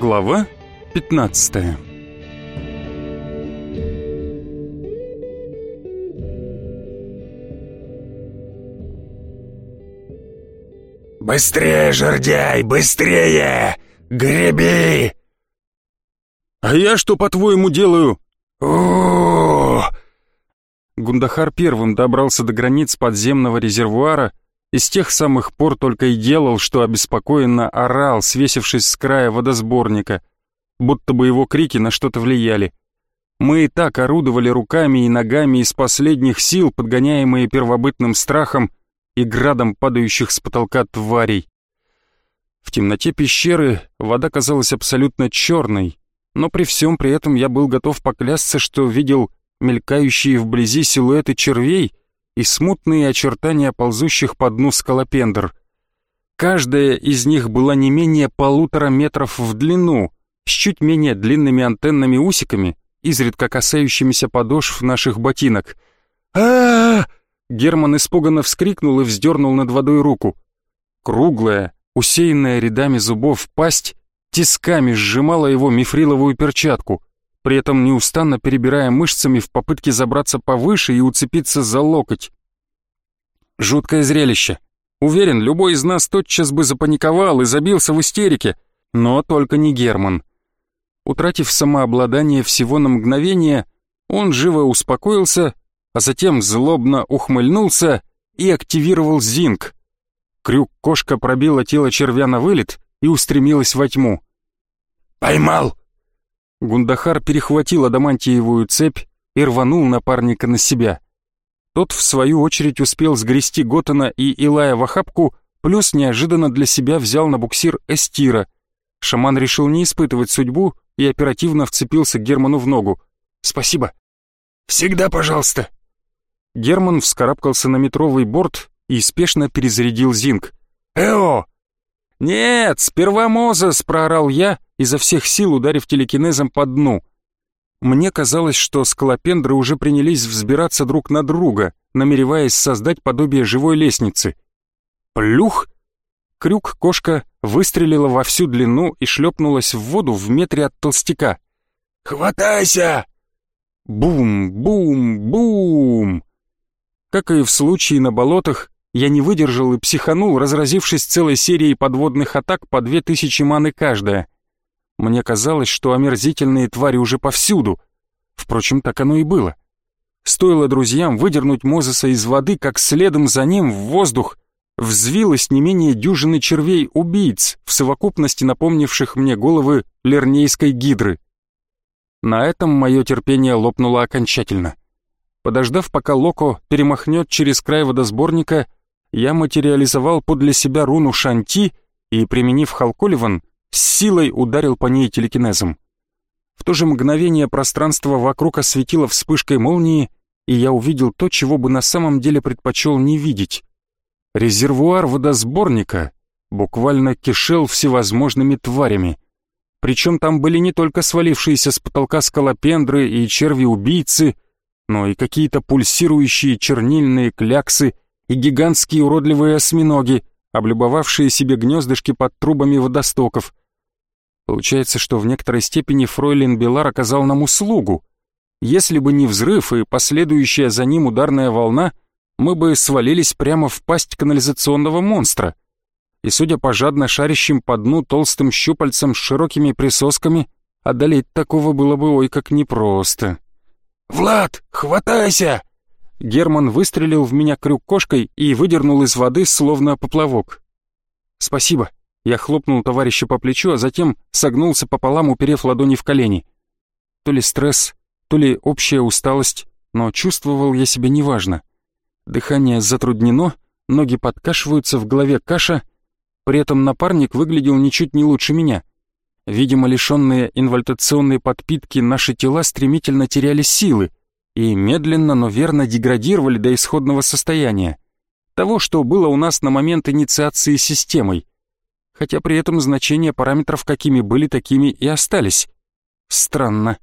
Глава 15 «Быстрее, жердяй, быстрее! Греби!» «А я что, по-твоему, делаю?» у Гундахар первым добрался до границ подземного резервуара и с тех самых пор только и делал, что обеспокоенно орал, свесившись с края водосборника, будто бы его крики на что-то влияли. Мы и так орудовали руками и ногами из последних сил, подгоняемые первобытным страхом и градом падающих с потолка тварей. В темноте пещеры вода казалась абсолютно черной, но при всем при этом я был готов поклясться, что видел мелькающие вблизи силуэты червей и смутные очертания ползущих по дну скалопендр. Каждая из них была не менее полутора метров в длину, с чуть менее длинными антеннами усиками, изредка касающимися подошв наших ботинок. а, Герман испуганно вскрикнул и вздернул над водой руку. Круглая, усеянная рядами зубов пасть, тисками сжимала его мифриловую перчатку — при этом неустанно перебирая мышцами в попытке забраться повыше и уцепиться за локоть. Жуткое зрелище. Уверен, любой из нас тотчас бы запаниковал и забился в истерике, но только не Герман. Утратив самообладание всего на мгновение, он живо успокоился, а затем злобно ухмыльнулся и активировал зинк. Крюк-кошка пробила тело червя на вылет и устремилась во тьму. «Поймал!» Гундахар перехватил адамантиевую цепь и рванул напарника на себя. Тот, в свою очередь, успел сгрести Готана и Илая в охапку, плюс неожиданно для себя взял на буксир Эстира. Шаман решил не испытывать судьбу и оперативно вцепился Герману в ногу. «Спасибо». «Всегда пожалуйста». Герман вскарабкался на метровый борт и спешно перезарядил зинк. «Эо!» «Нет, сперва Мозес!» — проорал я, изо всех сил ударив телекинезом по дну. Мне казалось, что скалопендры уже принялись взбираться друг на друга, намереваясь создать подобие живой лестницы. Плюх! Крюк-кошка выстрелила во всю длину и шлепнулась в воду в метре от толстяка. «Хватайся!» Бум, бум, бум! Как и в случае на болотах, я не выдержал и психанул, разразившись целой серией подводных атак по две тысячи маны каждая — мне казалось, что омерзительные твари уже повсюду. Впрочем, так оно и было. Стоило друзьям выдернуть Мозеса из воды, как следом за ним в воздух взвилось не менее дюжины червей-убийц, в совокупности напомнивших мне головы лернейской гидры. На этом мое терпение лопнуло окончательно. Подождав, пока Локо перемахнет через край водосборника, я материализовал подле себя руну Шанти и, применив Халколиван, с силой ударил по ней телекинезом. В то же мгновение пространство вокруг осветило вспышкой молнии, и я увидел то, чего бы на самом деле предпочел не видеть. Резервуар водосборника буквально кишел всевозможными тварями. Причем там были не только свалившиеся с потолка скалопендры и черви-убийцы, но и какие-то пульсирующие чернильные кляксы и гигантские уродливые осьминоги, облюбовавшие себе гнездышки под трубами водостоков. Получается, что в некоторой степени Фройлен Белар оказал нам услугу. Если бы не взрыв и последующая за ним ударная волна, мы бы свалились прямо в пасть канализационного монстра. И судя по жадно шарящим по дну толстым щупальцам с широкими присосками, одолеть такого было бы ой как непросто. «Влад, хватайся!» Герман выстрелил в меня крюк-кошкой и выдернул из воды, словно поплавок. «Спасибо», я хлопнул товарища по плечу, а затем согнулся пополам, уперев ладони в колени. То ли стресс, то ли общая усталость, но чувствовал я себя неважно. Дыхание затруднено, ноги подкашиваются, в голове каша. При этом напарник выглядел ничуть не лучше меня. Видимо, лишенные инвальтационной подпитки наши тела стремительно теряли силы и медленно, но верно деградировали до исходного состояния. Того, что было у нас на момент инициации системой хотя при этом значения параметров какими были, такими и остались. Странно.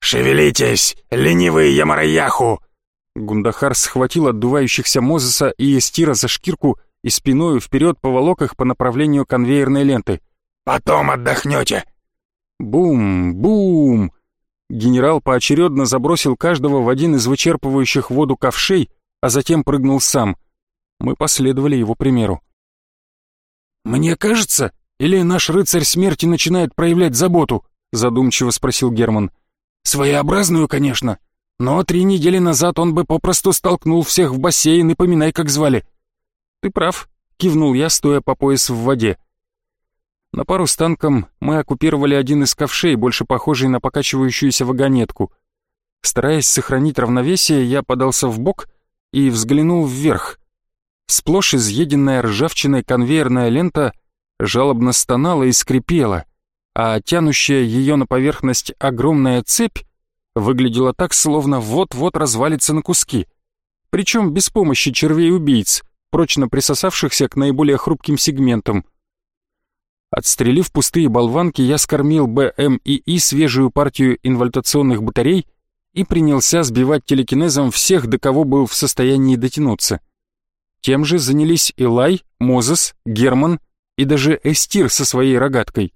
«Шевелитесь, ленивые Ямараяху!» Гундахар схватил отдувающихся Мозеса и Эстира за шкирку и спиною вперед поволок их по направлению конвейерной ленты. Потом отдохнете. Бум, бум. Генерал поочередно забросил каждого в один из вычерпывающих воду ковшей, а затем прыгнул сам. Мы последовали его примеру. «Мне кажется, или наш рыцарь смерти начинает проявлять заботу?» задумчиво спросил Герман. «Своеобразную, конечно, но три недели назад он бы попросту столкнул всех в бассейн и поминай, как звали». «Ты прав», — кивнул я, стоя по пояс в воде. На пару с танком мы оккупировали один из ковшей, больше похожий на покачивающуюся вагонетку. Стараясь сохранить равновесие, я подался в бок и взглянул вверх. Сплошь изъеденная ржавчиной конвейерная лента жалобно стонала и скрипела, а тянущая ее на поверхность огромная цепь выглядела так, словно вот-вот развалится на куски. Причем без помощи червей-убийц, прочно присосавшихся к наиболее хрупким сегментам. Отстрелив пустые болванки, я скормил БМИИ свежую партию инвальтационных батарей и принялся сбивать телекинезом всех, до кого был в состоянии дотянуться. Тем же занялись Илай, Мозес, Герман и даже Эстир со своей рогаткой.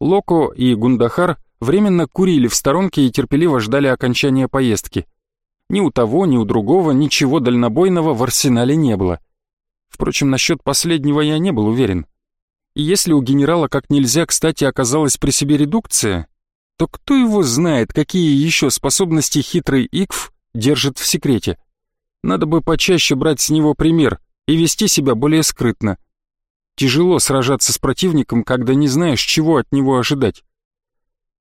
Локо и Гундахар временно курили в сторонке и терпеливо ждали окончания поездки. Ни у того, ни у другого ничего дальнобойного в арсенале не было. Впрочем, насчет последнего я не был уверен. И если у генерала как нельзя кстати оказалась при себе редукция, то кто его знает, какие еще способности хитрый Икв держит в секрете. Надо бы почаще брать с него пример и вести себя более скрытно. Тяжело сражаться с противником, когда не знаешь, чего от него ожидать.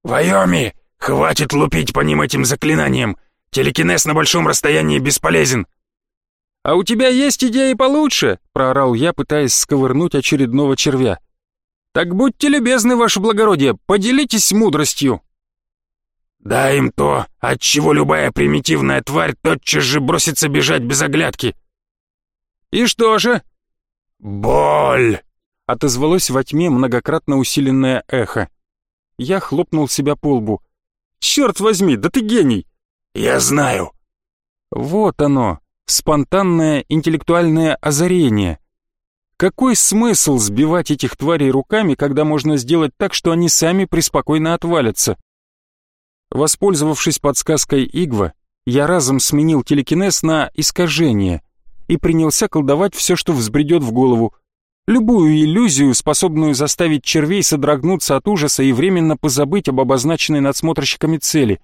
«Вайоми, хватит лупить по ним этим заклинанием! Телекинез на большом расстоянии бесполезен!» «А у тебя есть идеи получше?» — проорал я, пытаясь сковырнуть очередного червя. «Так будьте любезны, ваше благородие, поделитесь мудростью!» «Дай им то, от чего любая примитивная тварь тотчас же бросится бежать без оглядки!» «И что же?» «Боль!» — отозвалось во тьме многократно усиленное эхо. Я хлопнул себя по лбу. «Черт возьми, да ты гений!» «Я знаю!» «Вот оно, спонтанное интеллектуальное озарение. Какой смысл сбивать этих тварей руками, когда можно сделать так, что они сами преспокойно отвалятся? Воспользовавшись подсказкой Игва, я разом сменил телекинез на искажение и принялся колдовать все, что взбредет в голову. Любую иллюзию, способную заставить червей содрогнуться от ужаса и временно позабыть об обозначенной надсмотрщиками цели.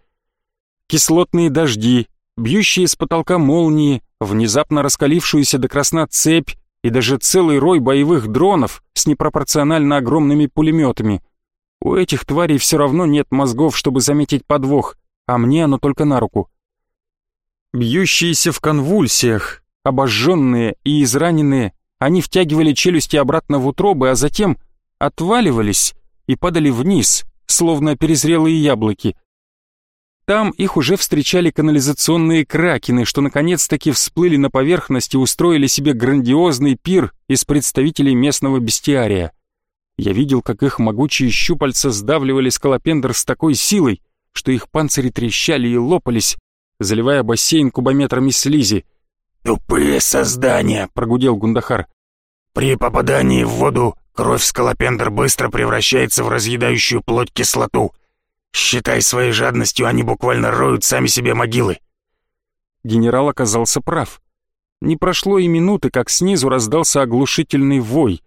Кислотные дожди, бьющие с потолка молнии, внезапно раскалившуюся до красна цепь и даже целый рой боевых дронов с непропорционально огромными пулеметами. У этих тварей все равно нет мозгов, чтобы заметить подвох, а мне оно только на руку. Бьющиеся в конвульсиях, обожженные и израненные, они втягивали челюсти обратно в утробы, а затем отваливались и падали вниз, словно перезрелые яблоки, там их уже встречали канализационные кракены, что наконец-таки всплыли на поверхность и устроили себе грандиозный пир из представителей местного бестиария. Я видел, как их могучие щупальца сдавливали скалопендр с такой силой, что их панцири трещали и лопались, заливая бассейн кубометрами слизи. «Тупые создания!» — прогудел Гундахар. «При попадании в воду кровь скалопендр быстро превращается в разъедающую плоть кислоту». Считай своей жадностью, они буквально роют сами себе могилы. Генерал оказался прав. Не прошло и минуты, как снизу раздался оглушительный вой.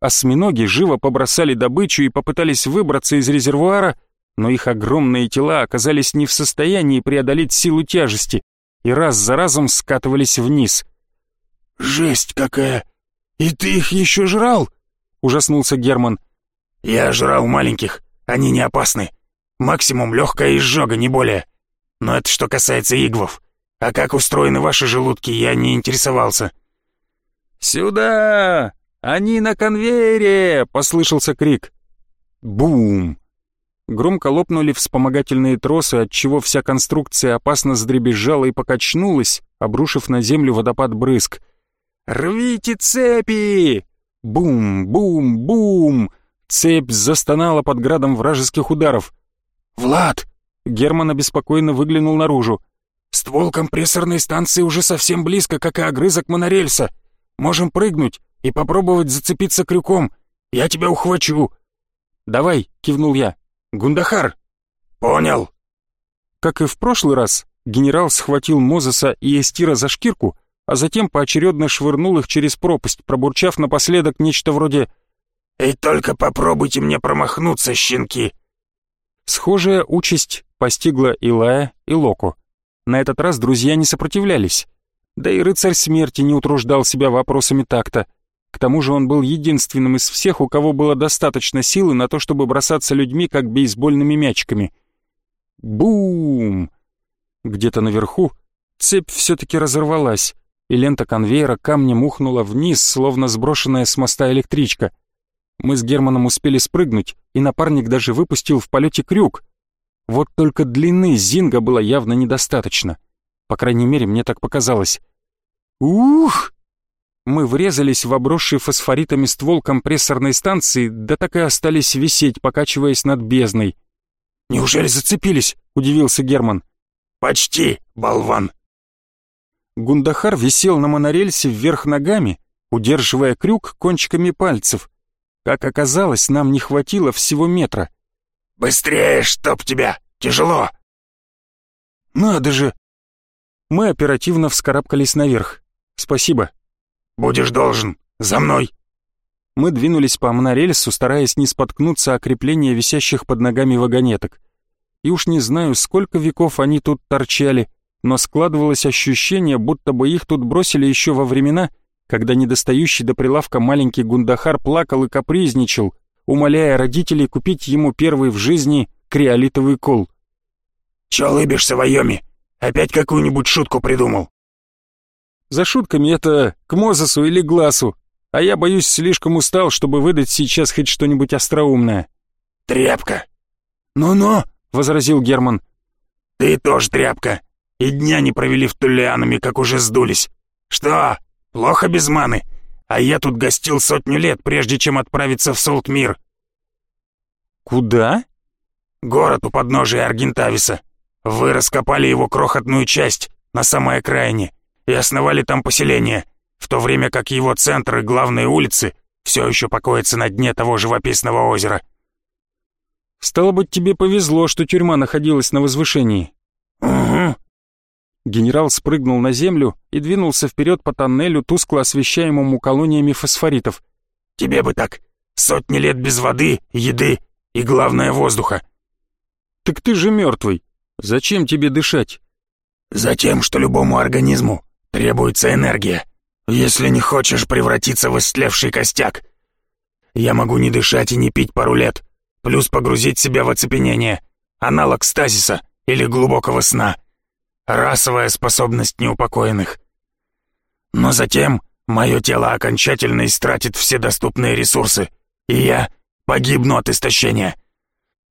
Осьминоги живо побросали добычу и попытались выбраться из резервуара, но их огромные тела оказались не в состоянии преодолеть силу тяжести и раз за разом скатывались вниз. «Жесть какая! И ты их еще жрал?» — ужаснулся Герман. «Я жрал маленьких, они не опасны. Максимум легкая изжога, не более. Но это что касается игвов. А как устроены ваши желудки, я не интересовался». «Сюда! Они на конвейере!» — послышался крик. Бум! Громко лопнули вспомогательные тросы, отчего вся конструкция опасно задребезжала и покачнулась, обрушив на землю водопад брызг. «Рвите цепи!» Бум, бум, бум! Цепь застонала под градом вражеских ударов. «Влад!» — Герман обеспокоенно выглянул наружу. «Ствол компрессорной станции уже совсем близко, как и огрызок монорельса. Можем прыгнуть и попробовать зацепиться крюком. Я тебя ухвачу. «Давай», — кивнул я. «Гундахар!» «Понял!» Как и в прошлый раз, генерал схватил Мозеса и Эстира за шкирку, а затем поочередно швырнул их через пропасть, пробурчав напоследок нечто вроде «И только попробуйте мне промахнуться, щенки!» Схожая участь постигла Илая и Локу. На этот раз друзья не сопротивлялись. Да и рыцарь смерти не утруждал себя вопросами такта. К тому же он был единственным из всех, у кого было достаточно силы на то, чтобы бросаться людьми, как бейсбольными мячиками. Бум! Где-то наверху цепь все-таки разорвалась, и лента конвейера камнем ухнула вниз, словно сброшенная с моста электричка. Мы с Германом успели спрыгнуть, и напарник даже выпустил в полете крюк. Вот только длины Зинга было явно недостаточно. По крайней мере, мне так показалось. Ух! Мы врезались в обросший фосфоритами ствол компрессорной станции, да так и остались висеть, покачиваясь над бездной. «Неужели зацепились?» — удивился Герман. «Почти, болван!» Гундахар висел на монорельсе вверх ногами, удерживая крюк кончиками пальцев. Как оказалось, нам не хватило всего метра. «Быстрее, чтоб тебя! Тяжело!» «Надо же!» Мы оперативно вскарабкались наверх. «Спасибо». «Будешь должен. За мной!» Мы двинулись по монорельсу, стараясь не споткнуться о крепление висящих под ногами вагонеток. И уж не знаю, сколько веков они тут торчали, но складывалось ощущение, будто бы их тут бросили еще во времена, когда недостающий до прилавка маленький гундахар плакал и капризничал, умоляя родителей купить ему первый в жизни криолитовый кол. «Чё лыбишься, Вайоми? Опять какую-нибудь шутку придумал?» «За шутками это к Мозесу или Глазу, а я, боюсь, слишком устал, чтобы выдать сейчас хоть что-нибудь остроумное». «Тряпка!» «Ну-ну!» — возразил Герман. «Ты тоже тряпка, и дня не провели в Тулианами, как уже сдулись. Что, плохо без маны? А я тут гостил сотню лет, прежде чем отправиться в Солтмир». «Куда?» «Город у подножия Аргентависа. Вы раскопали его крохотную часть, на самой окраине, и основали там поселение, в то время как его центр и главные улицы все еще покоятся на дне того живописного озера». «Стало быть, тебе повезло, что тюрьма находилась на возвышении». «Угу». Генерал спрыгнул на землю и двинулся вперед по тоннелю, тускло освещаемому колониями фосфоритов. «Тебе бы так. Сотни лет без воды, еды и, главное, воздуха». «Так ты же мертвый. Зачем тебе дышать?» «Затем, что любому организму требуется энергия, если не хочешь превратиться в истлевший костяк. Я могу не дышать и не пить пару лет, плюс погрузить себя в оцепенение, аналог стазиса или глубокого сна, расовая способность неупокоенных. Но затем мое тело окончательно истратит все доступные ресурсы, и я погибну от истощения.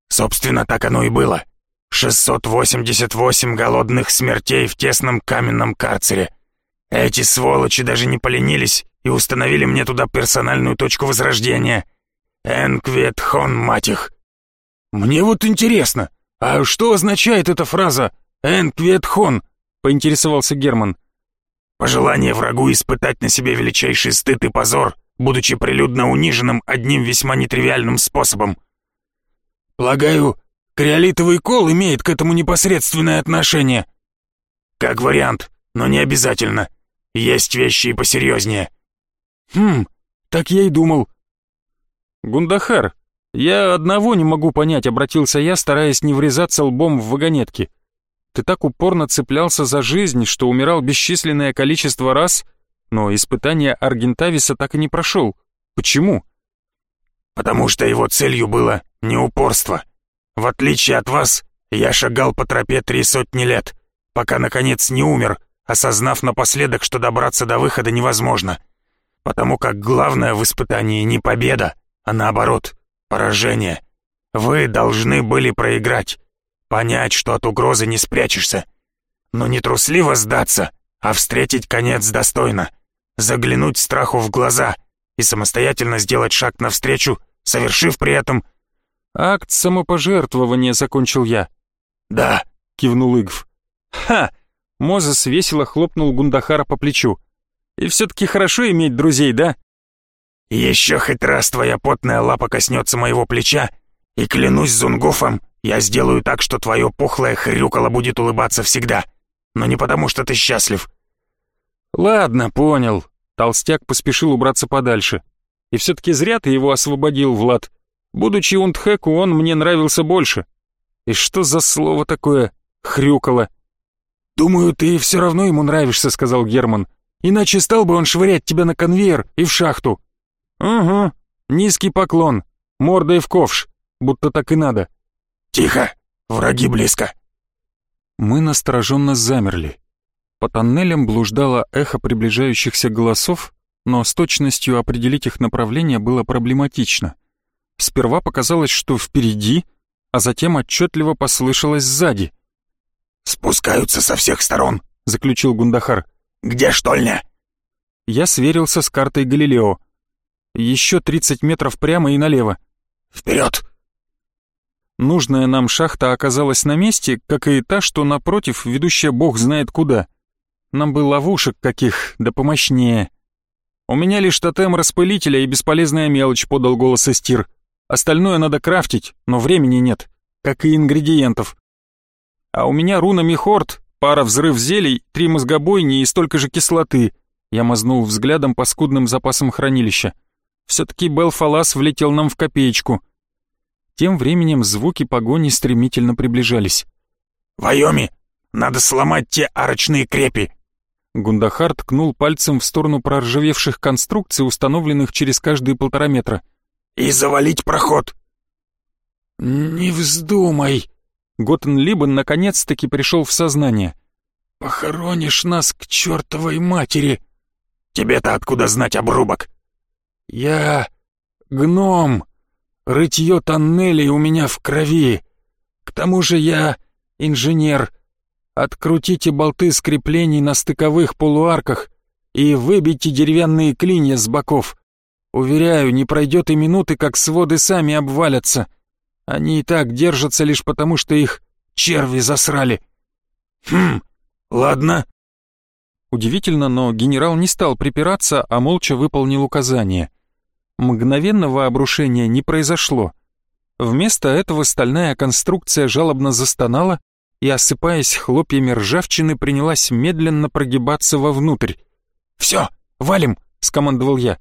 Собственно, так оно и было. 688 голодных смертей в тесном каменном карцере. Эти сволочи даже не поленились и установили мне туда персональную точку возрождения. Энкветхон, мать их. Мне вот интересно, а что означает эта фраза «Энкветхон»? Поинтересовался Герман. Пожелание врагу испытать на себе величайший стыд и позор, будучи прилюдно униженным одним весьма нетривиальным способом. Полагаю, криолитовый кол имеет к этому непосредственное отношение. Как вариант, но не обязательно. Есть вещи и посерьезнее. Хм, так я и думал. Гундахар, я одного не могу понять, обратился я, стараясь не врезаться лбом в вагонетки. Ты так упорно цеплялся за жизнь, что умирал бесчисленное количество раз, но испытание Аргентависа так и не прошел. Почему? Потому что его целью было не упорство. В отличие от вас, я шагал по тропе три сотни лет, пока, наконец, не умер, осознав напоследок, что добраться до выхода невозможно. Потому как главное в испытании не победа, а наоборот, поражение. Вы должны были проиграть, понять, что от угрозы не спрячешься. Но не трусливо сдаться, а встретить конец достойно, заглянуть страху в глаза и самостоятельно сделать шаг навстречу, совершив при этом... «Акт самопожертвования», — закончил я. «Да», — кивнул Игв. «Ха!» — Мозес весело хлопнул Гундахара по плечу. «И все-таки хорошо иметь друзей, да?» «Еще хоть раз твоя потная лапа коснется моего плеча, И клянусь Зунгофом, я сделаю так, что твое пухлое хрюкало будет улыбаться всегда. Но не потому, что ты счастлив». «Ладно, понял». Толстяк поспешил убраться подальше. «И все-таки зря ты его освободил, Влад. Будучи Унтхэку, он мне нравился больше. И что за слово такое «хрюкало»?» «Думаю, ты все равно ему нравишься», — сказал Герман. «Иначе стал бы он швырять тебя на конвейер и в шахту». «Угу, низкий поклон, мордой в ковш, будто так и надо». «Тихо, враги близко». Мы настороженно замерли. По тоннелям блуждало эхо приближающихся голосов, но с точностью определить их направление было проблематично. Сперва показалось, что впереди, а затем отчетливо послышалось сзади. «Спускаются со всех сторон», — заключил Гундахар. «Где штольня?» Я сверился с картой Галилео. Еще 30 метров прямо и налево. «Вперед!» Нужная нам шахта оказалась на месте, как и та, что напротив, ведущая бог знает куда. Нам бы ловушек каких, да помощнее. У меня лишь тотем распылителя и бесполезная мелочь, подал голос Эстир. Остальное надо крафтить, но времени нет, как и ингредиентов. А у меня руна Михорд, пара взрыв зелий, три мозгобойни и столько же кислоты. Я мазнул взглядом по скудным запасам хранилища. Все-таки Белфалас влетел нам в копеечку. Тем временем звуки погони стремительно приближались. «Вайоми, надо сломать те арочные крепи!» Гундахар ткнул пальцем в сторону проржавевших конструкций, установленных через каждые полтора метра. «И завалить проход!» «Не вздумай!» Готтен Либен наконец-таки пришел в сознание. «Похоронишь нас к чертовой матери!» «Тебе-то откуда знать, обрубок?» «Я... гном. Рытье тоннелей у меня в крови. К тому же я инженер. Открутите болты скреплений на стыковых полуарках и выбейте деревянные клинья с боков. Уверяю, не пройдет и минуты, как своды сами обвалятся. Они и так держатся лишь потому, что их черви засрали». «Хм, ладно». Удивительно, но генерал не стал припираться, а молча выполнил указание. Мгновенного обрушения не произошло. Вместо этого стальная конструкция жалобно застонала и, осыпаясь хлопьями ржавчины, принялась медленно прогибаться вовнутрь. «Все, валим!» — скомандовал я.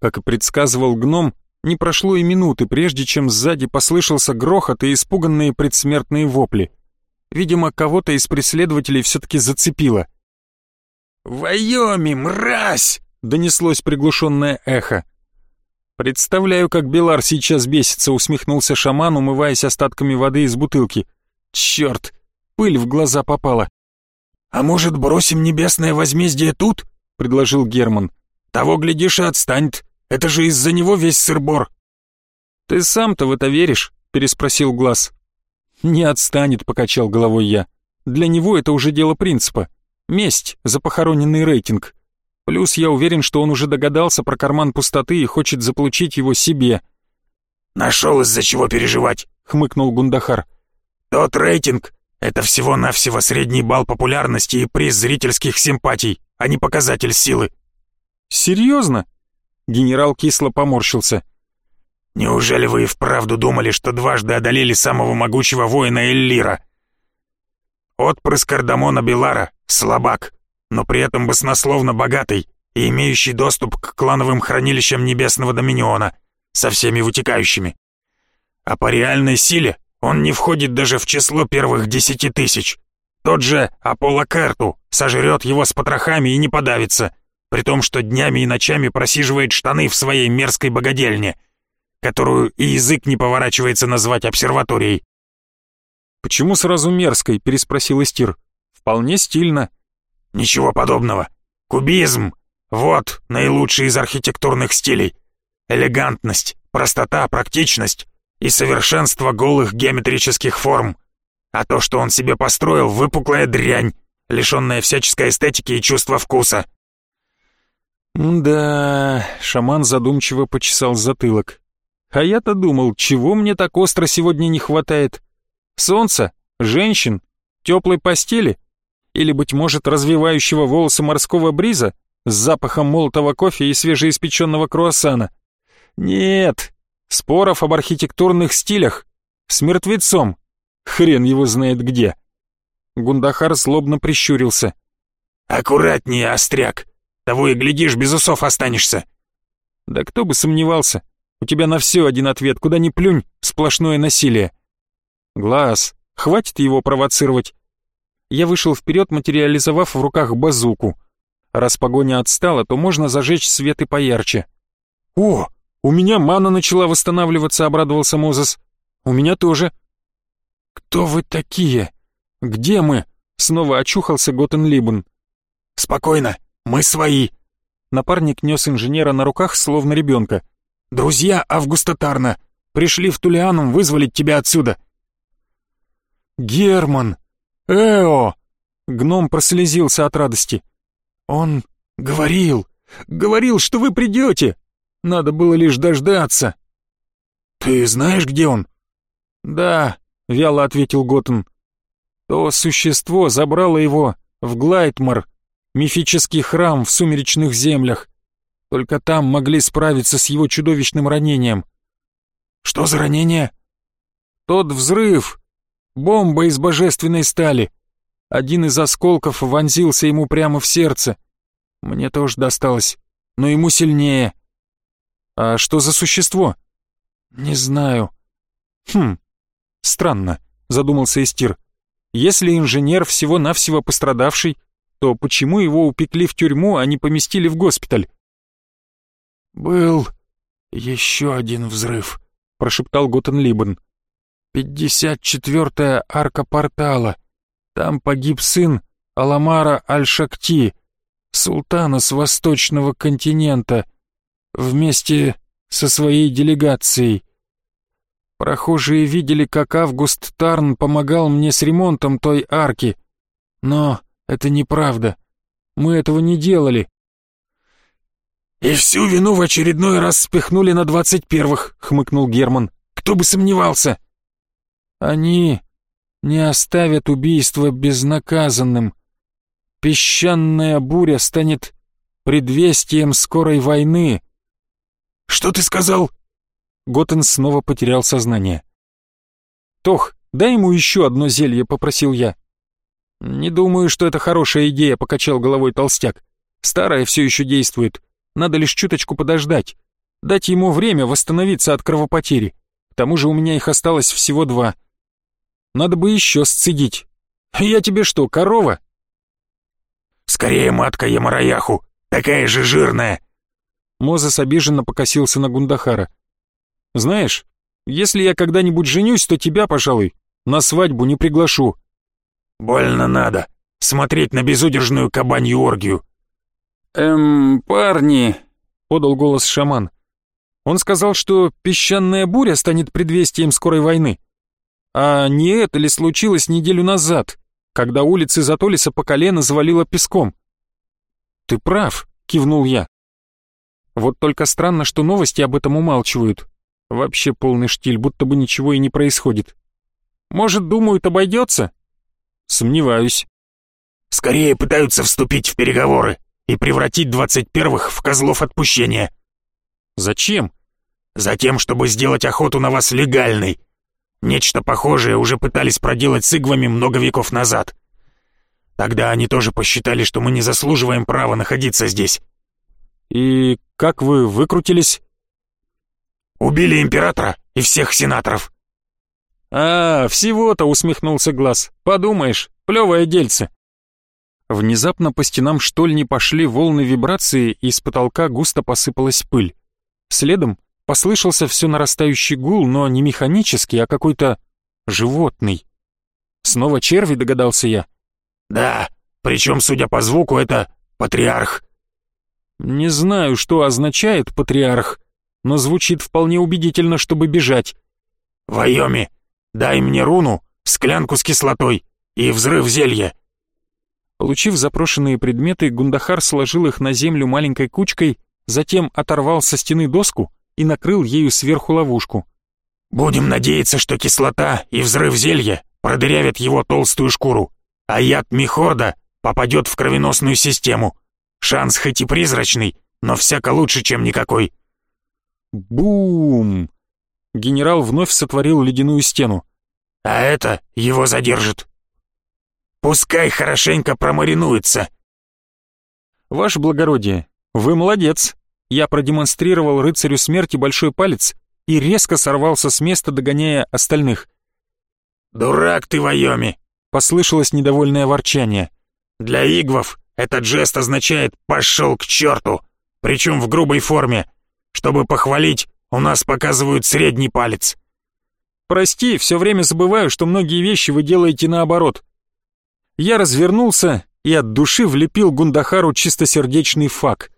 Как и предсказывал гном, не прошло и минуты, прежде чем сзади послышался грохот и испуганные предсмертные вопли. Видимо, кого-то из преследователей все-таки зацепило. «Вайоми, мразь!» Донеслось приглушенное эхо. «Представляю, как Белар сейчас бесится», — усмехнулся шаман, умываясь остатками воды из бутылки. «Черт, пыль в глаза попала». «А может, бросим небесное возмездие тут?» — предложил Герман. «Того, глядишь, и отстанет. Это же из-за него весь сырбор». «Ты сам-то в это веришь?» — переспросил Глаз. «Не отстанет», — покачал головой я. «Для него это уже дело принципа. Месть за похороненный рейтинг. Плюс я уверен, что он уже догадался про карман пустоты и хочет заполучить его себе. «Нашел из-за чего переживать», — хмыкнул Гундахар. «Тот рейтинг — это всего-навсего средний балл популярности и приз зрительских симпатий, а не показатель силы». «Серьезно?» — генерал кисло поморщился. «Неужели вы и вправду думали, что дважды одолели самого могучего воина Эллира?» «Отпрыск Ардамона Белара — слабак, но при этом баснословно богатый и имеющий доступ к клановым хранилищам Небесного Доминиона со всеми вытекающими. А по реальной силе он не входит даже в число первых десяти тысяч. Тот же Аполло Керту сожрет его с потрохами и не подавится, при том, что днями и ночами просиживает штаны в своей мерзкой богадельне, которую и язык не поворачивается назвать обсерваторией. «Почему сразу мерзкой?» — переспросил Истир. «Вполне стильно. Ничего подобного. Кубизм — вот наилучший из архитектурных стилей. Элегантность, простота, практичность и совершенство голых геометрических форм. А то, что он себе построил, выпуклая дрянь, лишенная всяческой эстетики и чувства вкуса. «Да...» — шаман задумчиво почесал затылок. «А я-то думал, чего мне так остро сегодня не хватает? Солнца? Женщин? Теплой постели?» Или, быть может, развивающего волосы морского бриза с запахом молотого кофе и свежеиспеченного круассана. Нет, Споров об архитектурных стилях. С мертвецом. Хрен его знает где. Гундахар злобно прищурился. «Аккуратнее, остряк. Того и глядишь, без усов останешься». «Да кто бы сомневался. У тебя на все один ответ. Куда ни плюнь, сплошное насилие». «Глаз, хватит его провоцировать». Я вышел вперед, материализовав в руках базуку. Раз погоня отстала, то можно зажечь свет и поярче. «О, у меня мана начала восстанавливаться», — обрадовался Мозес. «У меня тоже». «Кто вы такие? Где мы?» — снова очухался Готен Либун. «Спокойно, мы свои!» Напарник нес инженера на руках, словно ребенка. «Друзья Августа Тарна! Пришли в Тулианум вызволить тебя отсюда!» «Герман! Эо!» Гном прослезился от радости. «Он говорил, говорил, что вы придете! Надо было лишь дождаться!» «Ты знаешь, где он?» «Да», — вяло ответил Готтен. «То существо забрало его в Глайтмар, мифический храм в сумеречных землях. Только там могли справиться с его чудовищным ранением. Что за ранение? Тот взрыв. Бомба из божественной стали. Один из осколков вонзился ему прямо в сердце. Мне тоже досталось, но ему сильнее. А что за существо? Не знаю. Хм, странно, задумался Истир. Если инженер всего-навсего пострадавший, то почему его упекли в тюрьму, а не поместили в госпиталь? «Был еще один взрыв», — прошептал Готенлибен. Пятьдесят четвертая арка портала. Там погиб сын Аламара Аль-Шакти, султана с восточного континента, вместе со своей делегацией. Прохожие видели, как Август Тарн помогал мне с ремонтом той арки. Но это неправда. Мы этого не делали. «И всю вину в очередной раз спихнули на двадцать первых», — хмыкнул Герман. «Кто бы сомневался!» «Они не оставят убийство безнаказанным. Песчаная буря станет предвестием скорой войны». «Что ты сказал?» Готен снова потерял сознание. «Тох, дай ему еще одно зелье», — попросил я. «Не думаю, что это хорошая идея», — покачал головой толстяк. «Старая все еще действует. Надо лишь чуточку подождать. Дать ему время восстановиться от кровопотери. К тому же у меня их осталось всего два. Надо бы еще сцедить. Я тебе что, корова?» «Скорее, матка Ямараяху! Такая же жирная!» Мозес обиженно покосился на Гундахара. «Знаешь, если я когда-нибудь женюсь, то тебя, пожалуй, на свадьбу не приглашу. «Больно надо. Смотреть на безудержную кабанью оргию». «Эм, парни», — подал голос шаман. Он сказал, что песчаная буря станет предвестием скорой войны. А не это ли случилось неделю назад, когда улицы Затолиса по колено завалило песком? «Ты прав», — кивнул я. Вот только странно, что новости об этом умалчивают. Вообще полный штиль, будто бы ничего и не происходит. Может, думают, обойдется? Сомневаюсь. Скорее пытаются вступить в переговоры и превратить двадцать первых в козлов отпущения. Зачем? Затем, чтобы сделать охоту на вас легальной. Нечто похожее уже пытались проделать с игвами много веков назад. Тогда они тоже посчитали, что мы не заслуживаем права находиться здесь. И как вы выкрутились? Убили императора и всех сенаторов. «А, всего-то», — усмехнулся Глаз. «Подумаешь, плевое дельце». Внезапно по стенам штольни пошли волны вибрации, и с потолка густо посыпалась пыль. Следом послышался все нарастающий гул, но не механический, а какой-то животный. Снова черви, догадался я. «Да, причем, судя по звуку, это патриарх». Не знаю, что означает патриарх, но звучит вполне убедительно, чтобы бежать. «Вайоми, Дай мне руну, склянку с кислотой и взрыв зелья». Получив запрошенные предметы, Гундахар сложил их на землю маленькой кучкой, затем оторвал со стены доску и накрыл ею сверху ловушку. «Будем надеяться, что кислота и взрыв зелья продырявят его толстую шкуру, а яд Михорда попадет в кровеносную систему. Шанс хоть и призрачный, но всяко лучше, чем никакой». Бум! Генерал вновь сотворил ледяную стену. «А это его задержит. Пускай хорошенько промаринуется». «Ваше благородие, вы молодец!» Я продемонстрировал рыцарю смерти большой палец и резко сорвался с места, догоняя остальных. «Дурак ты, Вайоми!» — послышалось недовольное ворчание. «Для игвов этот жест означает «пошел к черту», причем в грубой форме. Чтобы похвалить, у нас показывают средний палец». «Прости, все время забываю, что многие вещи вы делаете наоборот». Я развернулся и от души влепил Гундахару чистосердечный фак.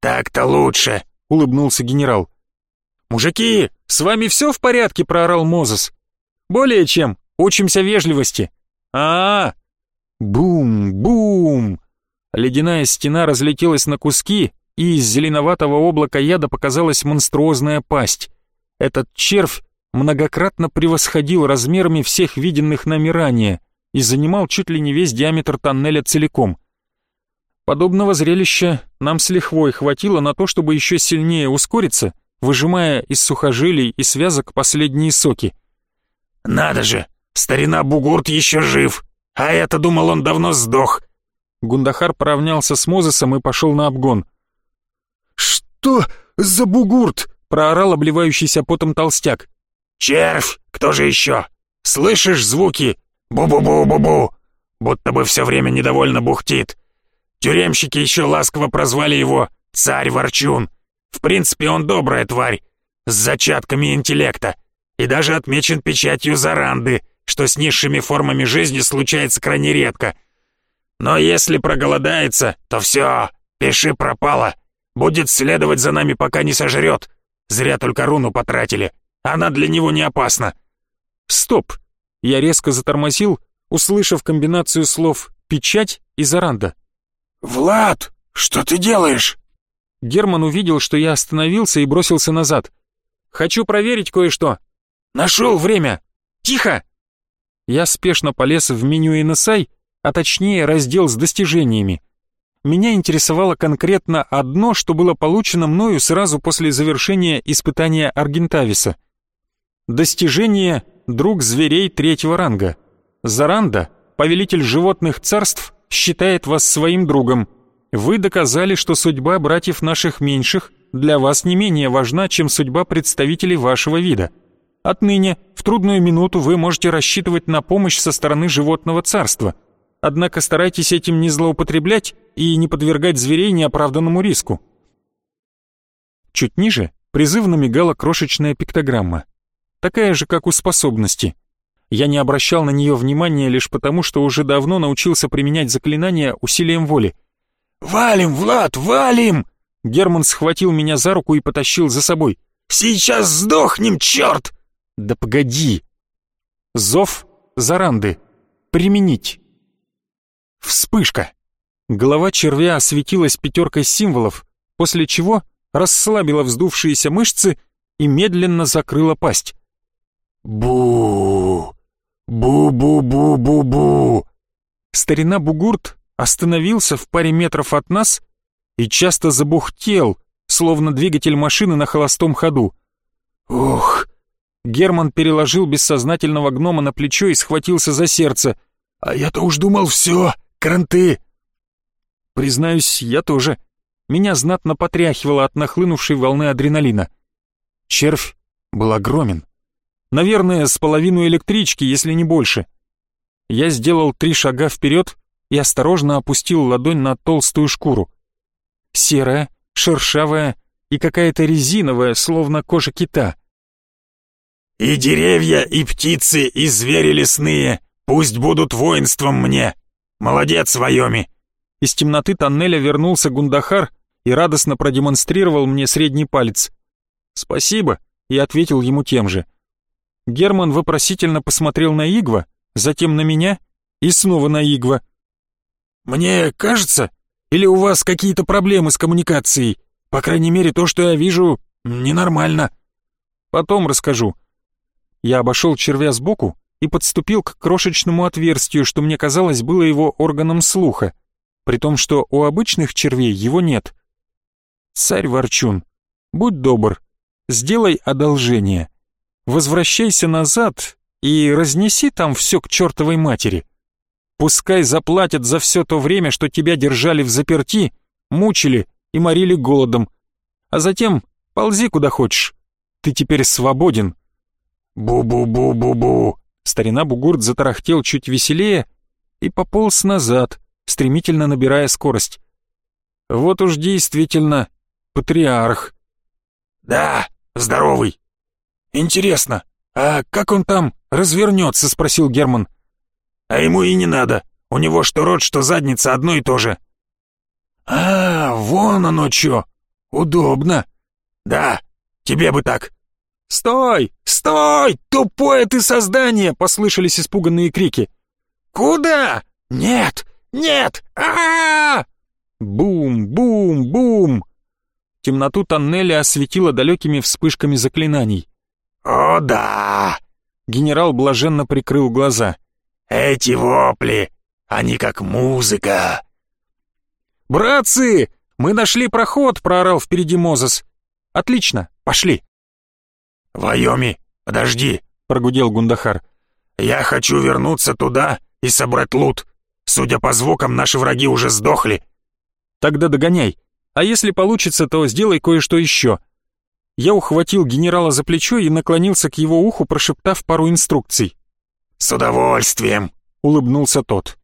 «Так-то лучше», — улыбнулся генерал. «Мужики, с вами все в порядке?» — проорал Мозес. «Более чем, учимся вежливости». А, -а, -а Бум, бум! Ледяная стена разлетелась на куски, и из зеленоватого облака яда показалась монструозная пасть. Этот червь многократно превосходил размерами всех виденных нами ранее и занимал чуть ли не весь диаметр тоннеля целиком. Подобного зрелища нам с лихвой хватило на то, чтобы еще сильнее ускориться, выжимая из сухожилий и связок последние соки. «Надо же, старина Бугурт еще жив, а я-то думал, он давно сдох». Гундахар поравнялся с Мозесом и пошел на обгон. «Что за Бугурт?» — проорал обливающийся потом толстяк. «Червь! Кто же еще? Слышишь звуки? Бу-бу-бу-бу-бу! Будто бы все время недовольно бухтит. Тюремщики еще ласково прозвали его «Царь-ворчун». В принципе, он добрая тварь, с зачатками интеллекта, и даже отмечен печатью Заранды, что с низшими формами жизни случается крайне редко. Но если проголодается, то все, пиши пропало. Будет следовать за нами, пока не сожрет. Зря только руну потратили. Она для него не опасна. Стоп! Я резко затормозил, услышав комбинацию слов «печать» и «заранда». «Влад, что ты делаешь?» Герман увидел, что я остановился и бросился назад. «Хочу проверить кое-что». «Нашел время! Тихо!» Я спешно полез в меню NSI, а точнее раздел с достижениями. Меня интересовало конкретно одно, что было получено мною сразу после завершения испытания Аргентависа. Достижение «Друг зверей третьего ранга». Заранда, повелитель животных царств, считает вас своим другом. Вы доказали, что судьба братьев наших меньших для вас не менее важна, чем судьба представителей вашего вида. Отныне, в трудную минуту, вы можете рассчитывать на помощь со стороны животного царства. Однако старайтесь этим не злоупотреблять и не подвергать зверей неоправданному риску. Чуть ниже призывно мигала крошечная пиктограмма. Такая же, как у способности. Я не обращал на нее внимания лишь потому, что уже давно научился применять заклинания усилием воли — «Валим, Влад, валим!» Герман схватил меня за руку и потащил за собой. «Сейчас сдохнем, черт!» «Да погоди!» Зов Заранды. Применить. Вспышка. Голова червя осветилась пятеркой символов, после чего расслабила вздувшиеся мышцы и медленно закрыла пасть. «Бу! Бу-бу-бу-бу-бу!» Старина Бугурт остановился в паре метров от нас и часто забухтел, словно двигатель машины на холостом ходу. «Ух!» Герман переложил бессознательного гнома на плечо и схватился за сердце. «А я-то уж думал, все, кранты!» Признаюсь, я тоже. Меня знатно потряхивало от нахлынувшей волны адреналина. Червь был огромен. Наверное, с половину электрички, если не больше. Я сделал три шага вперед и осторожно опустил ладонь на толстую шкуру. Серая, шершавая и какая-то резиновая, словно кожа кита. «И деревья, и птицы, и звери лесные, пусть будут воинством мне! Молодец, Вайоми!» Из темноты тоннеля вернулся Гундахар и радостно продемонстрировал мне средний палец. «Спасибо», и ответил ему тем же. Герман вопросительно посмотрел на Игва, затем на меня и снова на Игва. «Мне кажется, или у вас какие-то проблемы с коммуникацией? По крайней мере, то, что я вижу, ненормально». «Потом расскажу». Я обошел червя сбоку и подступил к крошечному отверстию, что мне казалось было его органом слуха, при том, что у обычных червей его нет. «Царь Ворчун, будь добр, сделай одолжение. Возвращайся назад и разнеси там все к чертовой матери. Пускай заплатят за все то время, что тебя держали в заперти, мучили и морили голодом. А затем ползи куда хочешь. Ты теперь свободен. Бу-бу-бу-бу-бу. Старина Бугурт затарахтел чуть веселее и пополз назад, стремительно набирая скорость. Вот уж действительно патриарх. Да, здоровый. Интересно, а как он там развернется, спросил Герман. А ему и не надо. У него что рот, что задница одно и то же. А, вон оно чё. Удобно. Да, тебе бы так. «Стой! Стой! Тупое ты создание!» — послышались испуганные крики. «Куда? Нет! Нет! а, -а, -а Бум, бум, бум! Темноту тоннеля осветило далекими вспышками заклинаний. «О да!» Генерал блаженно прикрыл глаза. «Эти вопли, они как музыка!» «Братцы, мы нашли проход!» — проорал впереди Мозес. «Отлично, пошли!» «Вайоми, подожди!» — прогудел Гундахар. «Я хочу вернуться туда и собрать лут. Судя по звукам, наши враги уже сдохли». «Тогда догоняй. А если получится, то сделай кое-что еще». Я ухватил генерала за плечо и наклонился к его уху, прошептав пару инструкций. «С удовольствием!» — улыбнулся тот.